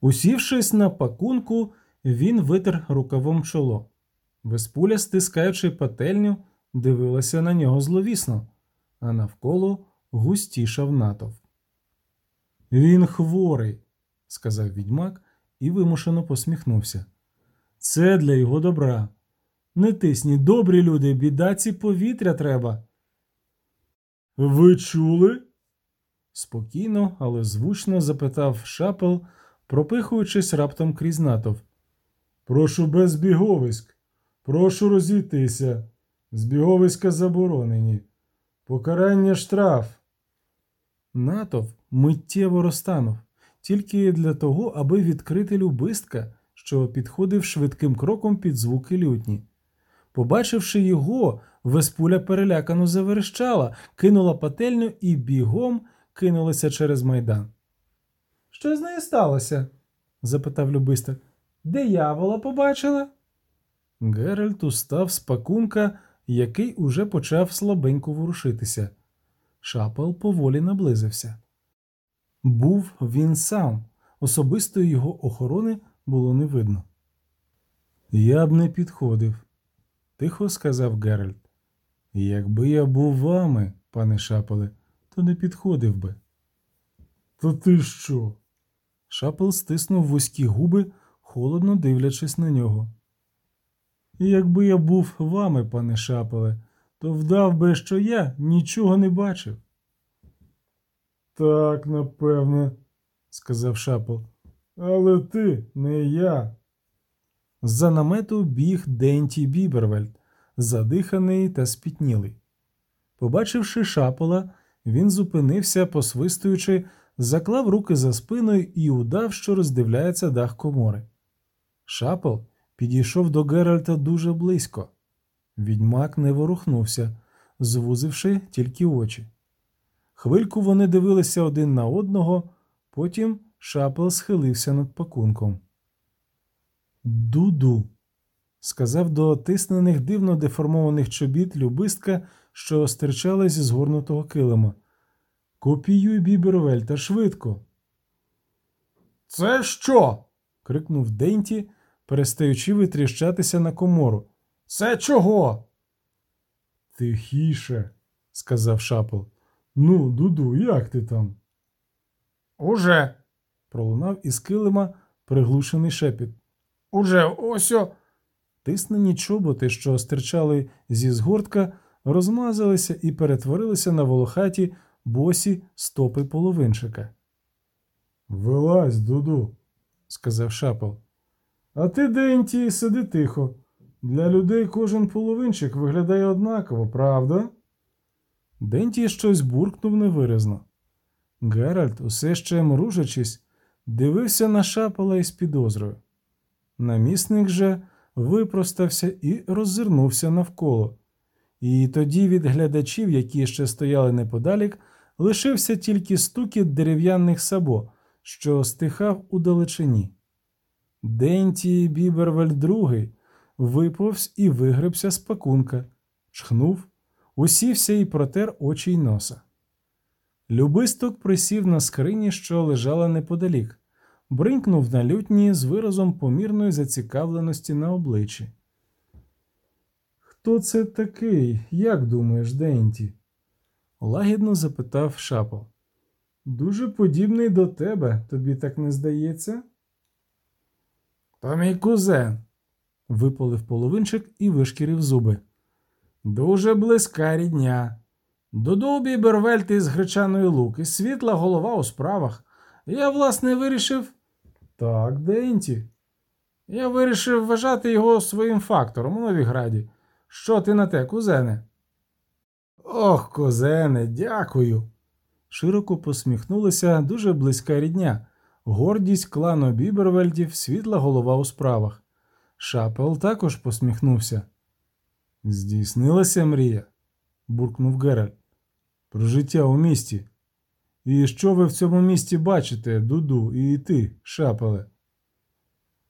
Усівшись на пакунку, він витер рукавом чоло. Веспуля, стискаючи пательню, дивилася на нього зловісно, а навколо густішав натовп. Він хворий, сказав відьмак і вимушено посміхнувся. Це для його добра. Не тисні, добрі люди, бідаці повітря треба. Ви чули? спокійно, але звучно запитав шапел, пропихуючись раптом крізь натовп. Прошу без збіговиськ. Прошу розійтися. Збіговиська заборонені. Покарання штраф. Натовп миттєво розтанув, тільки для того, аби відкрити любистка, що підходив швидким кроком під звуки лютні. Побачивши його, Веспуля перелякано заверещала, кинула пательню і бігом кинулася через майдан. Що з нею сталося? запитав Любисток. Диявола побачила? Геральт устав з пакунка, який уже почав слабенько ворушитися. Шапел поволі наблизився. Був він сам, особистої його охорони було не видно. Я б не підходив, тихо сказав Геральт. Якби я був вами, пане шапеле, то не підходив би. То ти що? Шапел стиснув вузькі губи, холодно дивлячись на нього. Якби я був вами, пане шапеле, то вдав би, що я нічого не бачив. Так, напевне, сказав шапел. Але ти не я. З-за намету біг Денті Бібервельд, задиханий та спітнілий. Побачивши шапела, він зупинився, посвистуючи, заклав руки за спиною і удав, що роздивляється дах комори. Шапел підійшов до Геральта дуже близько. Відьмак не ворухнувся, звузивши тільки очі. Хвильку вони дивилися один на одного, потім шапел схилився над пакунком. Дуду, сказав до тиснених дивно деформованих чобіт Любистка, що стирчали зі згорнутого килима. Копіюй Бібервельта швидко. Це що? крикнув Денті, перестаючи витріщатися на комору. Це чого? Тихіше, сказав шапел. Ну, Дуду, як ти там? Уже. пролунав із килима приглушений шепіт. Уже ось о. Тиснені чоботи, що стирчали зі згортка, розмазалися і перетворилися на волохаті босі стопи половинчика. Вилазь, Дуду, сказав шапел. А ти, Денті, сиди тихо. Для людей кожен половинчик виглядає однаково, правда? Денті щось буркнув невиразно. Геральт, усе ще мружачись, дивився на шапала із підозрою. Намісник же випростався і роззирнувся навколо. І тоді від глядачів, які ще стояли неподалік, лишився тільки стукіт дерев'яних сабо, що стихав у далечині. Денті Бібервель другий виповз і вигребся з пакунка, чхнув, усівся і протер очі й носа. Любисток присів на скрині, що лежала неподалік, бринькнув на лютні з виразом помірної зацікавленості на обличчі. Хто це такий, як думаєш, Денті? лагідно запитав шапал. Дуже подібний до тебе, тобі так не здається? То мій кузен, випалив половинчик і вишкірив зуби. Дуже близька рідня. Дудо Бібервельт із гречаної луки, світла голова у справах. Я, власне, вирішив. Так, Денті. Я вирішив вважати його своїм фактором у Новіграді. Що ти на те, кузене? Ох, кузене, дякую. Широко посміхнулася дуже близька рідня, гордість клану Бібервельдів, світла голова у справах. Шапел також посміхнувся. Здійснилася мрія, буркнув Геральт. Про життя у місті. І що ви в цьому місті бачите, Дуду, і ти, шапеле?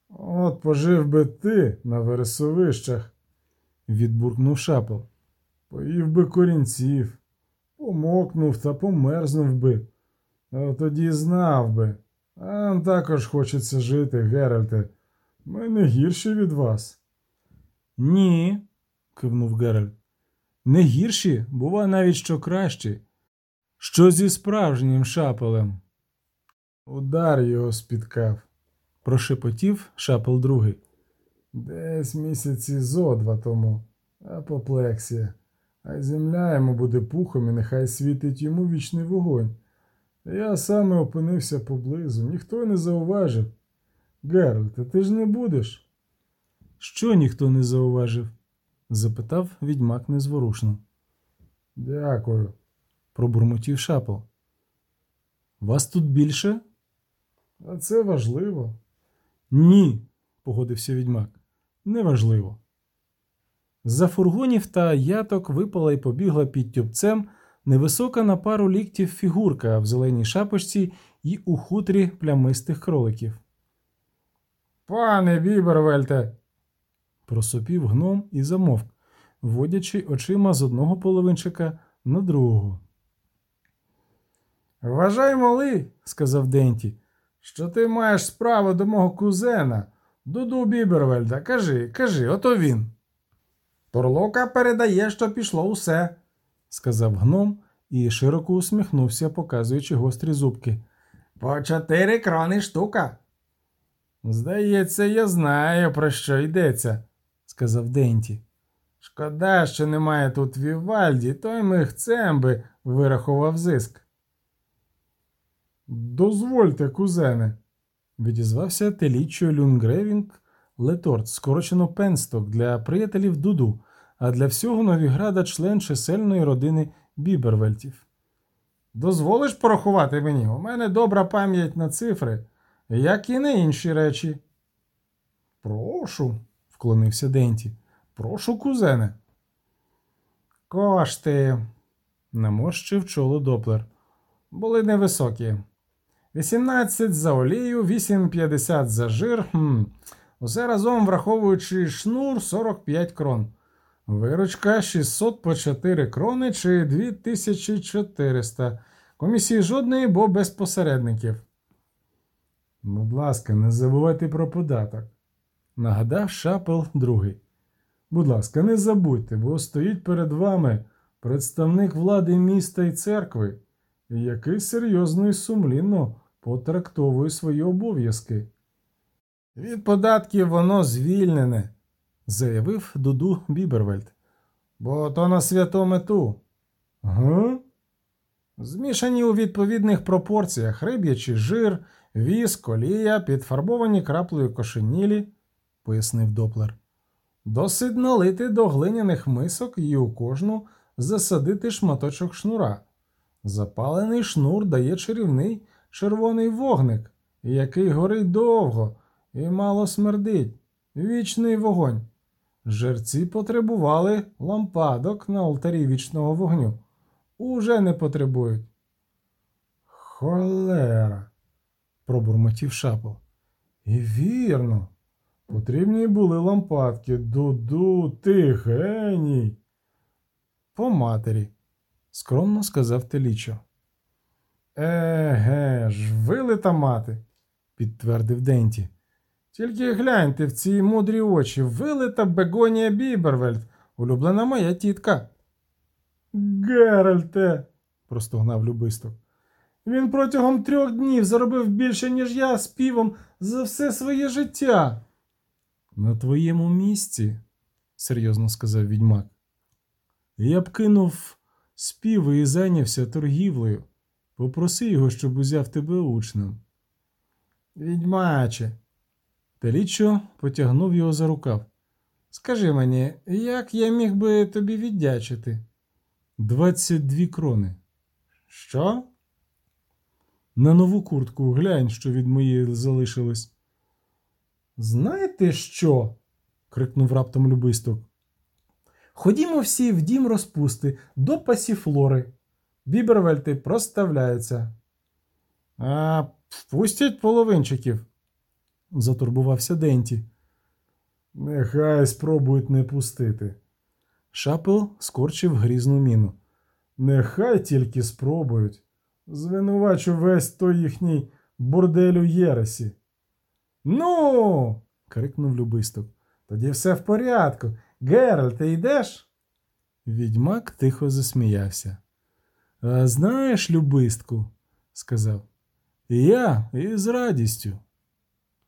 От пожив би ти на вересовищах, відбуркнув шапел. Поїв би корінців, помокнув та померзнув би, а тоді знав би. Нам також хочеться жити, Геральте. Ми не гірші від вас. Ні, кивнув Геральт. Не гірші, бува навіть що кращі. Що зі справжнім шапелем? Удар його спіткав. прошепотів шапел другий. Десь місяці зо два тому. Апоплексія. А й земля йому буде пухом і нехай світить йому вічний вогонь. Я саме опинився поблизу, ніхто не зауважив. Геральте, ти ж не будеш? Що ніхто не зауважив? запитав відьмак незворушно. Дякую. Пробурмотів шапел. Вас тут більше? А це важливо. Ні, погодився відьмак. Неважливо. З-за фургонів та яток випала і побігла під тюбцем невисока на пару ліктів фігурка в зеленій шапочці і у хутрі плямистих кроликів. Пане Бібервельте, Просопів гном і замовк, водячи очима з одного половинчика на другого. вважай, малий, сказав Денті, що ти маєш справу до мого кузена, Дуду Бібервельда. Кажи, кажи, ото він. Торлока передає, що пішло усе. сказав гном і широко усміхнувся, показуючи гострі зубки. По чотири крони штука. Здається, я знаю, про що йдеться, сказав Денті. Шкода, що немає тут Вівальді, той михцем би вирахував зиск. Дозволь-те, кузене, відізвався Телічо Люнгревінг Леторт, скорочено пенсток для приятелів Дуду, а для всього Новіграда член чисельної родини Бібервельтів. Дозволиш порахувати мені? У мене добра пам'ять на цифри, як і на інші речі. Прошу, вклонився Денті. Прошу, кузене. Кошти Наморщив чоло Доплер. були невисокі. 18 за олію, 8,50 за жир. Хм. Усе разом, враховуючи шнур 45 крон. Виручка 600 по 4 крони чи 2400. Комісії жодної, бо без посередників. Будь ласка, не забувайте про податок. Нагадав шапел другий. Будь ласка, не забудьте, бо стоїть перед вами представник влади міста і церкви, який серйозно і сумлінно потрактовує свої обов'язки. Від податків воно звільнене, заявив Дуду Бібервельд. бо то на святу мету. Га? Змішані у відповідних пропорціях риб'ячий жир, віск, олія, підфарбовані краплею кошенілі, пояснив Доплер. досить налити до глиняних мисок і у кожну засадити шматочок шнура. Запалений шнур дає чарівний червоний вогник, який горить довго і мало смердить. Вічний вогонь. Жерці потребували лампадок на алтарі вічного вогню. Уже не потребують. Холера, пробурмотів шапел. і вірно. Потрібні були лампадки. Дуду, ти геній. По матері, скромно сказав Телічо. Еге ж, вилита мати, підтвердив Денті. Тільки гляньте в ці мудрі очі, вилита Бегонія Бібервельд, улюблена моя тітка. Геральте, простогнав любисток. Він протягом трьох днів заробив більше, ніж я співом за все своє життя. На твоєму місці, серйозно сказав відьмак. Я б кинув співи і зайнявся торгівлею. Попроси його, щоб узяв тебе учнем. Відьмаче, Телічо потягнув його за рукав. скажи мені, як я міг би тобі віддячити? Двадцять дві крони. Що? На нову куртку глянь, що від моєї залишилось. Знаєте що? крикнув раптом любисток. Ходімо всі в дім розпусти до пасіфлори. Бібервельти проставляються. А впустять половинчиків. Затурбувався Денті. Нехай спробують не пустити. Шапел скорчив грізну міну. Нехай тільки спробують. Звинувачу весь той їхній бурдель у єресі. Ну. крикнув Любисток. Тоді все в порядку. Геральт, ти йдеш? Відьмак тихо засміявся. А знаєш, любистку, сказав, я із радістю.